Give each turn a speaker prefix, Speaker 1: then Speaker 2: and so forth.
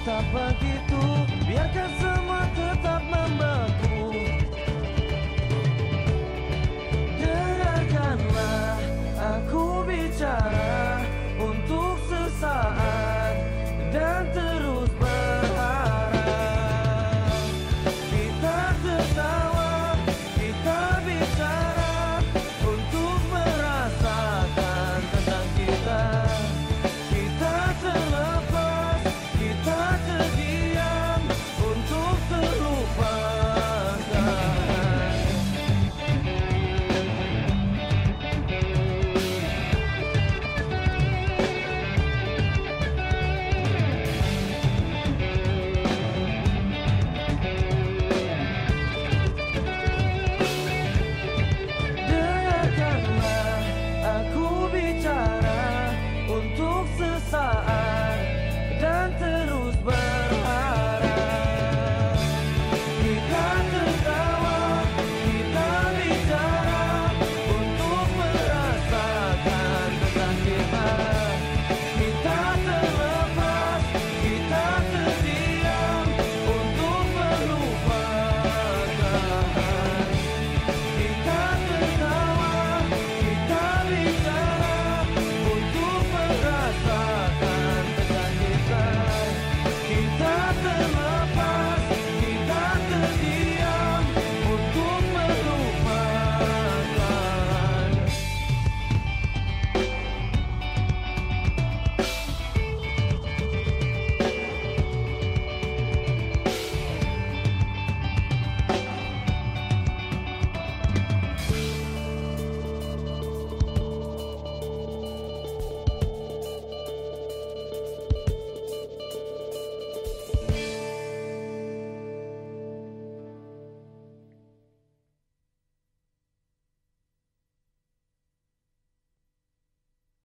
Speaker 1: tetap begitu. Biarkan semua tetap